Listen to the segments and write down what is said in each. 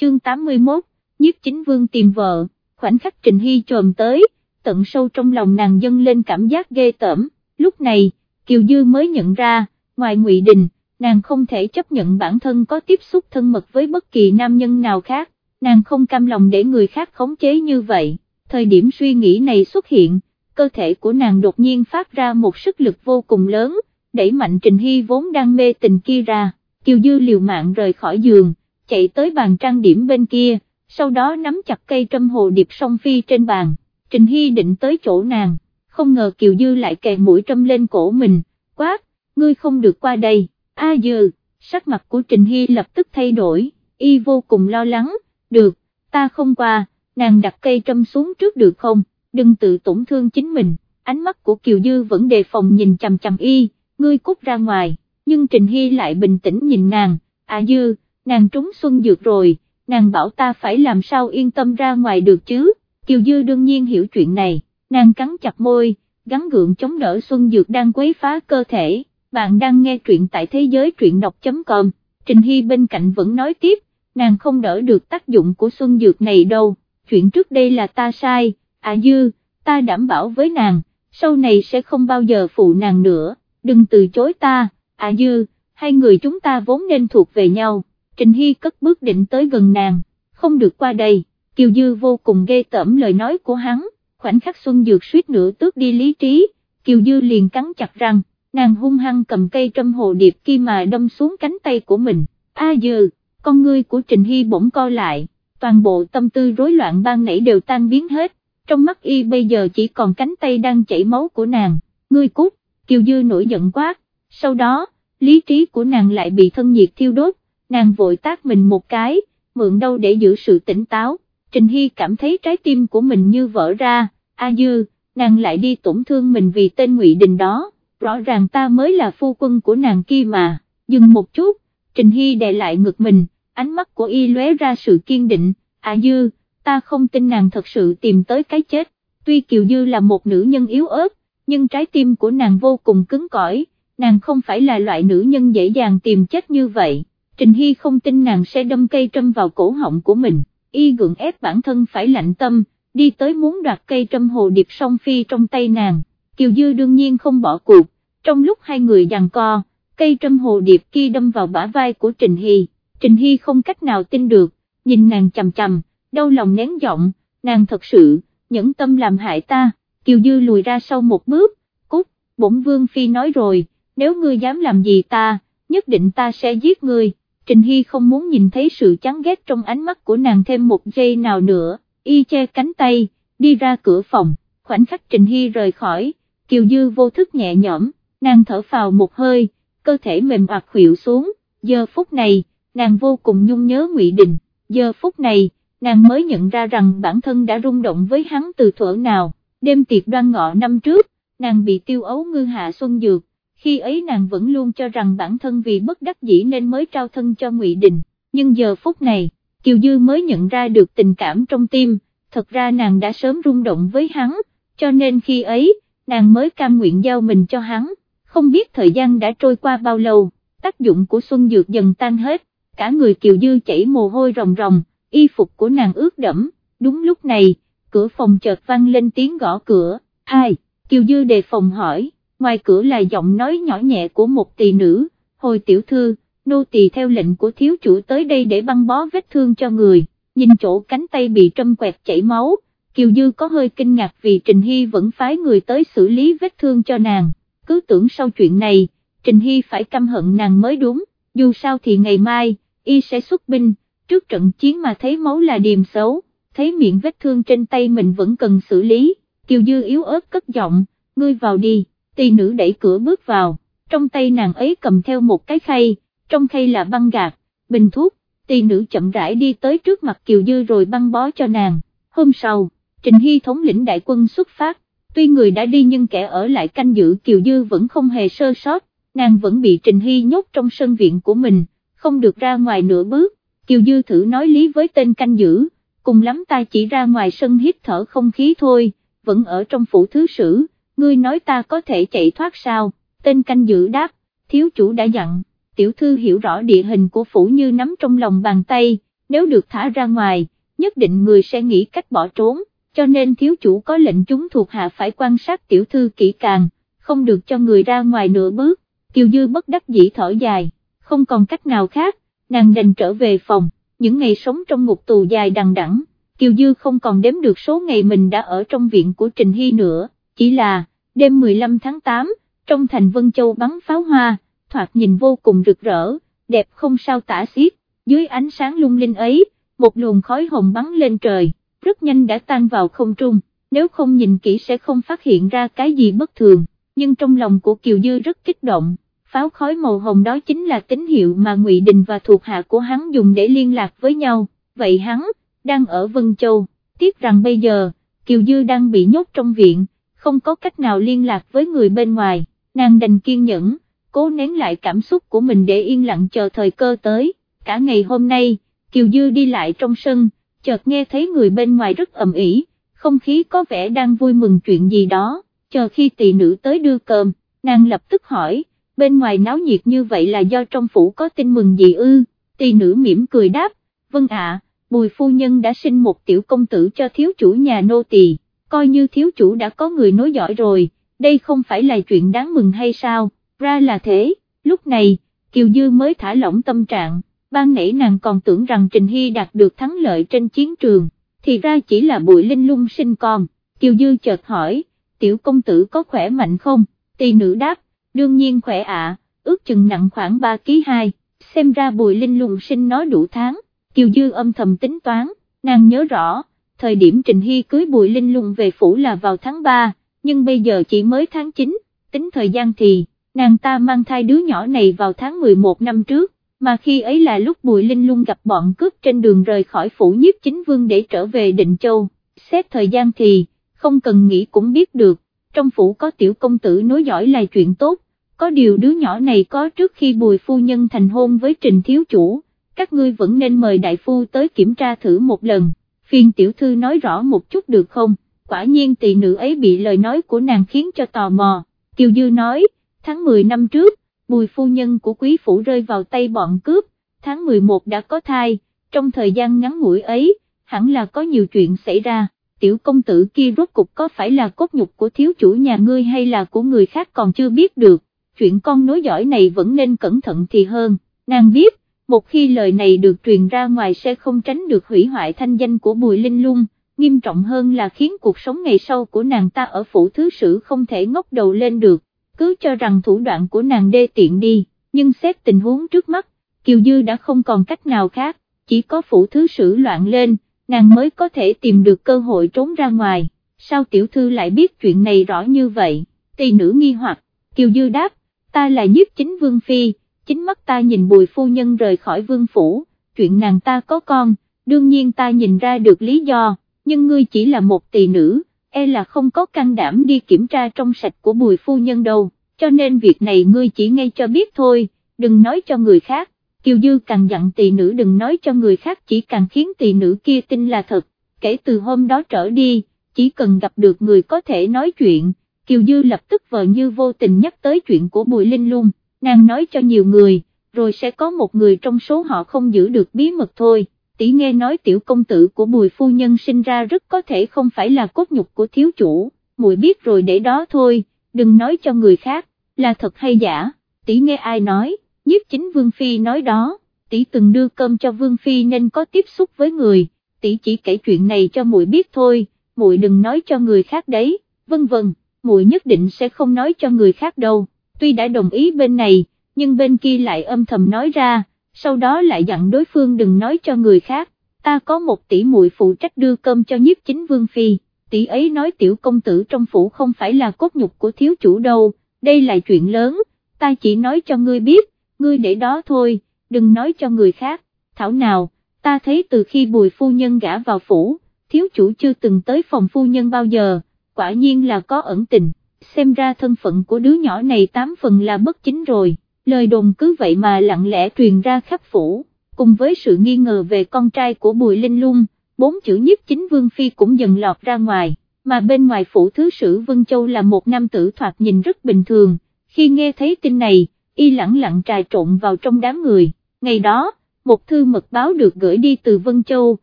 chương 81, nhiếp chính vương tìm vợ, khoảnh khắc Trình Hy trồm tới, tận sâu trong lòng nàng dâng lên cảm giác ghê tởm, lúc này, Kiều Dư mới nhận ra, ngoài Ngụy Đình, nàng không thể chấp nhận bản thân có tiếp xúc thân mật với bất kỳ nam nhân nào khác, nàng không cam lòng để người khác khống chế như vậy, thời điểm suy nghĩ này xuất hiện, cơ thể của nàng đột nhiên phát ra một sức lực vô cùng lớn, đẩy mạnh Trình Hy vốn đang mê tình kia ra, Kiều Dư liều mạng rời khỏi giường, chạy tới bàn trang điểm bên kia, sau đó nắm chặt cây trâm hồ điệp song phi trên bàn, Trình Hy định tới chỗ nàng, không ngờ Kiều Dư lại kề mũi trâm lên cổ mình, quát, ngươi không được qua đây, a dư, sắc mặt của Trình Hy lập tức thay đổi, y vô cùng lo lắng, được, ta không qua, nàng đặt cây trâm xuống trước được không, đừng tự tổn thương chính mình, ánh mắt của Kiều Dư vẫn đề phòng nhìn chằm chằm y, ngươi cút ra ngoài, nhưng Trình Hy lại bình tĩnh nhìn nàng, à Dư, nàng trúng xuân dược rồi, nàng bảo ta phải làm sao yên tâm ra ngoài được chứ, Kiều Dư đương nhiên hiểu chuyện này, nàng cắn chặt môi, gắn gượng chống đỡ xuân dược đang quấy phá cơ thể, bạn đang nghe truyện tại thế giới truyện đọc.com, Trình Hy bên cạnh vẫn nói tiếp, nàng không đỡ được tác dụng của xuân dược này đâu, chuyện trước đây là ta sai, à Dư, ta đảm bảo với nàng, sau này sẽ không bao giờ phụ nàng nữa, đừng từ chối ta, à Dư, hai người chúng ta vốn nên thuộc về nhau. Trình Hy cất bước định tới gần nàng, không được qua đây, Kiều Dư vô cùng ghê tởm lời nói của hắn, khoảnh khắc Xuân Dược suýt nữa tước đi lý trí, Kiều Dư liền cắn chặt răng, nàng hung hăng cầm cây trâm hồ điệp kia mà đâm xuống cánh tay của mình, a dư, con ngươi của Trình Hy bỗng co lại, toàn bộ tâm tư rối loạn ban nãy đều tan biến hết, trong mắt y bây giờ chỉ còn cánh tay đang chảy máu của nàng, ngươi cút, Kiều Dư nổi giận quát, sau đó, lý trí của nàng lại bị thân nhiệt thiêu đốt, nàng vội tác mình một cái, mượn đâu để giữ sự tỉnh táo, Trình Hy cảm thấy trái tim của mình như vỡ ra, a dư, nàng lại đi tổn thương mình vì tên ngụy Đình đó, rõ ràng ta mới là phu quân của nàng kia mà, dừng một chút, Trình Hy đè lại ngực mình, ánh mắt của y lóe ra sự kiên định, a dư, ta không tin nàng thật sự tìm tới cái chết, tuy Kiều Dư là một nữ nhân yếu ớt, nhưng trái tim của nàng vô cùng cứng cỏi, nàng không phải là loại nữ nhân dễ dàng tìm chết như vậy. Trình Hy không tin nàng sẽ đâm cây trâm vào cổ họng của mình, y gượng ép bản thân phải lạnh tâm, đi tới muốn đoạt cây trâm hồ điệp song phi trong tay nàng, Kiều Dư đương nhiên không bỏ cuộc, trong lúc hai người giằng co, cây trâm hồ điệp kia đâm vào bả vai của Trình Hy, Trình Hy không cách nào tin được, nhìn nàng chầm chầm, đau lòng nén giọng, nàng thật sự, nhẫn tâm làm hại ta, Kiều Dư lùi ra sau một bước, cút, bổn vương phi nói rồi, nếu ngươi dám làm gì ta, nhất định ta sẽ giết ngươi. Trình Hy không muốn nhìn thấy sự chán ghét trong ánh mắt của nàng thêm một giây nào nữa, y che cánh tay, đi ra cửa phòng, khoảnh khắc Trình Hy rời khỏi, Kiều Dư vô thức nhẹ nhõm, nàng thở phào một hơi, cơ thể mềm hoặc khuỵu xuống, giờ phút này, nàng vô cùng nhung nhớ Ngụy Đình, giờ phút này, nàng mới nhận ra rằng bản thân đã rung động với hắn từ thuở nào, đêm tiệc đoan ngọ năm trước, nàng bị tiêu ấu ngư hạ xuân dược, khi ấy nàng vẫn luôn cho rằng bản thân vì bất đắc dĩ nên mới trao thân cho Ngụy Đình, nhưng giờ phút này, Kiều Dư mới nhận ra được tình cảm trong tim, thật ra nàng đã sớm rung động với hắn, cho nên khi ấy, nàng mới cam nguyện giao mình cho hắn, không biết thời gian đã trôi qua bao lâu, tác dụng của Xuân Dược dần tan hết, cả người Kiều Dư chảy mồ hôi ròng ròng, y phục của nàng ướt đẫm, đúng lúc này, cửa phòng chợt vang lên tiếng gõ cửa, ai, Kiều Dư đề phòng hỏi ngoài cửa là giọng nói nhỏ nhẹ của một tỳ nữ, hồi tiểu thư, nô tỳ theo lệnh của thiếu chủ tới đây để băng bó vết thương cho người, nhìn chỗ cánh tay bị trâm quẹt chảy máu, Kiều Dư có hơi kinh ngạc vì Trình Hy vẫn phái người tới xử lý vết thương cho nàng, cứ tưởng sau chuyện này, Trình Hy phải căm hận nàng mới đúng, dù sao thì ngày mai, y sẽ xuất binh, trước trận chiến mà thấy máu là điềm xấu, thấy miệng vết thương trên tay mình vẫn cần xử lý, Kiều Dư yếu ớt cất giọng, ngươi vào đi tỳ nữ đẩy cửa bước vào, trong tay nàng ấy cầm theo một cái khay, trong khay là băng gạc, bình thuốc, tỳ nữ chậm rãi đi tới trước mặt Kiều Dư rồi băng bó cho nàng, hôm sau, Trình Hy thống lĩnh đại quân xuất phát, tuy người đã đi nhưng kẻ ở lại canh giữ Kiều Dư vẫn không hề sơ sót, nàng vẫn bị Trình Hy nhốt trong sân viện của mình, không được ra ngoài nửa bước, Kiều Dư thử nói lý với tên canh giữ, cùng lắm ta chỉ ra ngoài sân hít thở không khí thôi, vẫn ở trong phủ thứ sử ngươi nói ta có thể chạy thoát sao, tên canh giữ đáp, thiếu chủ đã dặn, tiểu thư hiểu rõ địa hình của phủ như nắm trong lòng bàn tay, nếu được thả ra ngoài, nhất định người sẽ nghĩ cách bỏ trốn, cho nên thiếu chủ có lệnh chúng thuộc hạ phải quan sát tiểu thư kỹ càng, không được cho người ra ngoài nửa bước, Kiều Dư bất đắc dĩ thở dài, không còn cách nào khác, nàng đành trở về phòng, những ngày sống trong ngục tù dài đằng đẵng, Kiều Dư không còn đếm được số ngày mình đã ở trong viện của Trình Hy nữa, chỉ là, đêm 15 tháng 8, trong thành Vân Châu bắn pháo hoa, thoạt nhìn vô cùng rực rỡ, đẹp không sao tả xiết, dưới ánh sáng lung linh ấy, một luồng khói hồng bắn lên trời, rất nhanh đã tan vào không trung, nếu không nhìn kỹ sẽ không phát hiện ra cái gì bất thường, nhưng trong lòng của Kiều Dư rất kích động, pháo khói màu hồng đó chính là tín hiệu mà Ngụy Đình và thuộc hạ của hắn dùng để liên lạc với nhau, vậy hắn, đang ở Vân Châu, tiếc rằng bây giờ, Kiều Dư đang bị nhốt trong viện, không có cách nào liên lạc với người bên ngoài, nàng đành kiên nhẫn, cố nén lại cảm xúc của mình để yên lặng chờ thời cơ tới, cả ngày hôm nay, Kiều Dư đi lại trong sân, chợt nghe thấy người bên ngoài rất ầm ĩ, không khí có vẻ đang vui mừng chuyện gì đó, chờ khi tỳ nữ tới đưa cơm, nàng lập tức hỏi, bên ngoài náo nhiệt như vậy là do trong phủ có tin mừng gì ư, tỳ nữ mỉm cười đáp, vâng ạ, bùi phu nhân đã sinh một tiểu công tử cho thiếu chủ nhà nô tỳ, coi như thiếu chủ đã có người nối dõi rồi, đây không phải là chuyện đáng mừng hay sao, ra là thế, lúc này, Kiều Dư mới thả lỏng tâm trạng. Ban nãy nàng còn tưởng rằng Trình Hy đạt được thắng lợi trên chiến trường, thì ra chỉ là bụi linh lung sinh con, Kiều Dư chợt hỏi, tiểu công tử có khỏe mạnh không, tỳ nữ đáp, đương nhiên khỏe ạ, ước chừng nặng khoảng 3 kg 2, xem ra bùi linh lung sinh nói đủ tháng, Kiều Dư âm thầm tính toán, nàng nhớ rõ, thời điểm Trình Hy cưới bùi linh lung về phủ là vào tháng 3, nhưng bây giờ chỉ mới tháng 9, tính thời gian thì, nàng ta mang thai đứa nhỏ này vào tháng 11 năm trước, mà khi ấy là lúc Bùi Linh Lung gặp bọn cướp trên đường rời khỏi phủ nhiếp chính vương để trở về Định Châu, xét thời gian thì, không cần nghĩ cũng biết được, trong phủ có tiểu công tử nối giỏi là chuyện tốt, có điều đứa nhỏ này có trước khi Bùi Phu Nhân thành hôn với Trình Thiếu Chủ, các ngươi vẫn nên mời đại phu tới kiểm tra thử một lần, phiên tiểu thư nói rõ một chút được không, quả nhiên tỷ nữ ấy bị lời nói của nàng khiến cho tò mò, Kiều Dư nói, tháng 10 năm trước, bùi phu nhân của quý phủ rơi vào tay bọn cướp, tháng 11 đã có thai, trong thời gian ngắn ngủi ấy, hẳn là có nhiều chuyện xảy ra, tiểu công tử kia rốt cục có phải là cốt nhục của thiếu chủ nhà ngươi hay là của người khác còn chưa biết được, chuyện con nối dõi này vẫn nên cẩn thận thì hơn, nàng biết, một khi lời này được truyền ra ngoài sẽ không tránh được hủy hoại thanh danh của Bùi Linh Lung, nghiêm trọng hơn là khiến cuộc sống ngày sau của nàng ta ở phủ thứ sử không thể ngóc đầu lên được. Cứ cho rằng thủ đoạn của nàng đê tiện đi, nhưng xét tình huống trước mắt, Kiều Dư đã không còn cách nào khác, chỉ có phủ thứ sử loạn lên, nàng mới có thể tìm được cơ hội trốn ra ngoài, sao tiểu thư lại biết chuyện này rõ như vậy, tỳ nữ nghi hoặc, Kiều Dư đáp, ta là nhiếp chính vương phi, chính mắt ta nhìn bùi phu nhân rời khỏi vương phủ, chuyện nàng ta có con, đương nhiên ta nhìn ra được lý do, nhưng ngươi chỉ là một tỳ nữ e là không có can đảm đi kiểm tra trong sạch của bùi phu nhân đâu, cho nên việc này ngươi chỉ ngay cho biết thôi, đừng nói cho người khác, Kiều Dư càng dặn tỳ nữ đừng nói cho người khác chỉ càng khiến tỳ nữ kia tin là thật, kể từ hôm đó trở đi, chỉ cần gặp được người có thể nói chuyện, Kiều Dư lập tức vờ như vô tình nhắc tới chuyện của Bùi Linh Lung, nàng nói cho nhiều người, rồi sẽ có một người trong số họ không giữ được bí mật thôi. Tỷ nghe nói tiểu công tử của bùi phu nhân sinh ra rất có thể không phải là cốt nhục của thiếu chủ, muội biết rồi để đó thôi, đừng nói cho người khác, là thật hay giả, tỷ nghe ai nói, nhiếp chính Vương Phi nói đó, tỷ từng đưa cơm cho Vương Phi nên có tiếp xúc với người, tỷ chỉ kể chuyện này cho muội biết thôi, muội đừng nói cho người khác đấy, vân vân, muội nhất định sẽ không nói cho người khác đâu, tuy đã đồng ý bên này, nhưng bên kia lại âm thầm nói ra sau đó lại dặn đối phương đừng nói cho người khác, ta có một tỷ muội phụ trách đưa cơm cho nhiếp chính vương phi, tỷ ấy nói tiểu công tử trong phủ không phải là cốt nhục của thiếu chủ đâu, đây là chuyện lớn, ta chỉ nói cho ngươi biết, ngươi để đó thôi, đừng nói cho người khác, thảo nào, ta thấy từ khi bùi phu nhân gã vào phủ, thiếu chủ chưa từng tới phòng phu nhân bao giờ, quả nhiên là có ẩn tình, xem ra thân phận của đứa nhỏ này tám phần là bất chính rồi. Lời đồn cứ vậy mà lặng lẽ truyền ra khắp phủ, cùng với sự nghi ngờ về con trai của Bùi Linh Lung, bốn chữ nhiếp chính Vương Phi cũng dần lọt ra ngoài, mà bên ngoài phủ thứ sử Vân Châu là một nam tử thoạt nhìn rất bình thường, khi nghe thấy tin này, y lặng lặng trà trộn vào trong đám người, ngày đó, một thư mật báo được gửi đi từ Vân Châu,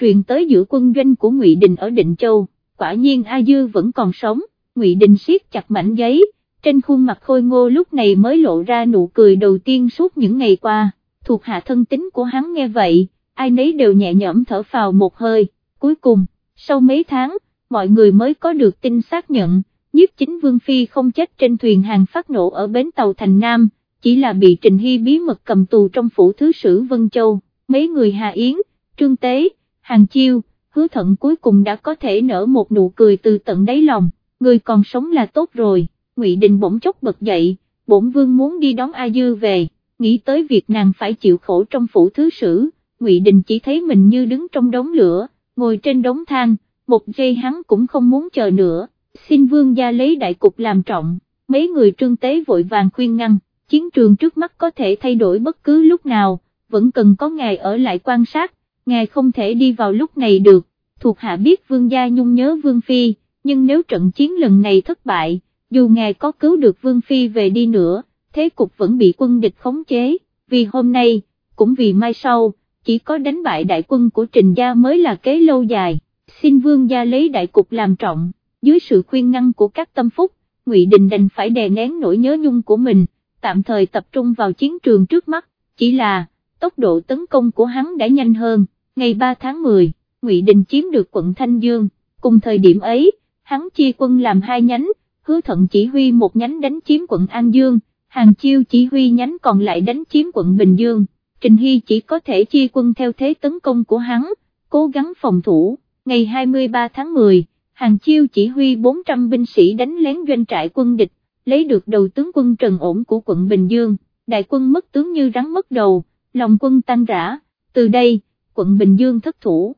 truyền tới giữa quân doanh của Ngụy Đình ở Định Châu, quả nhiên A Dư vẫn còn sống, Ngụy Đình siết chặt mảnh giấy, trên khuôn mặt khôi ngô lúc này mới lộ ra nụ cười đầu tiên suốt những ngày qua, thuộc hạ thân tính của hắn nghe vậy, ai nấy đều nhẹ nhõm thở phào một hơi, cuối cùng, sau mấy tháng, mọi người mới có được tin xác nhận, nhiếp chính Vương Phi không chết trên thuyền hàng phát nổ ở bến tàu Thành Nam, chỉ là bị Trình Hy bí mật cầm tù trong phủ thứ sử Vân Châu, mấy người Hà Yến, Trương Tế, Hàng Chiêu, hứa thận cuối cùng đã có thể nở một nụ cười từ tận đáy lòng, người còn sống là tốt rồi, Ngụy Đình bỗng chốc bật dậy, bổn vương muốn đi đón A Dư về, nghĩ tới việc nàng phải chịu khổ trong phủ thứ sử, Ngụy Đình chỉ thấy mình như đứng trong đống lửa, ngồi trên đống than, một giây hắn cũng không muốn chờ nữa, xin vương gia lấy đại cục làm trọng, mấy người trương tế vội vàng khuyên ngăn, chiến trường trước mắt có thể thay đổi bất cứ lúc nào, vẫn cần có ngài ở lại quan sát, ngài không thể đi vào lúc này được, thuộc hạ biết vương gia nhung nhớ vương phi, nhưng nếu trận chiến lần này thất bại, dù ngài có cứu được vương phi về đi nữa, thế cục vẫn bị quân địch khống chế, vì hôm nay, cũng vì mai sau, chỉ có đánh bại đại quân của Trình Gia mới là kế lâu dài, xin vương gia lấy đại cục làm trọng, dưới sự khuyên ngăn của các tâm phúc, Ngụy Đình đành phải đè nén nỗi nhớ nhung của mình, tạm thời tập trung vào chiến trường trước mắt, chỉ là, tốc độ tấn công của hắn đã nhanh hơn, ngày 3 tháng 10, Ngụy Đình chiếm được quận Thanh Dương, cùng thời điểm ấy, hắn chia quân làm hai nhánh, hứa thận chỉ huy một nhánh đánh chiếm quận An Dương, hàng chiêu chỉ huy nhánh còn lại đánh chiếm quận Bình Dương, Trình Hy chỉ có thể chia quân theo thế tấn công của hắn, cố gắng phòng thủ, ngày 23 tháng 10, hàng chiêu chỉ huy 400 binh sĩ đánh lén doanh trại quân địch, lấy được đầu tướng quân Trần Ổn của quận Bình Dương, đại quân mất tướng như rắn mất đầu, lòng quân tan rã, từ đây, quận Bình Dương thất thủ.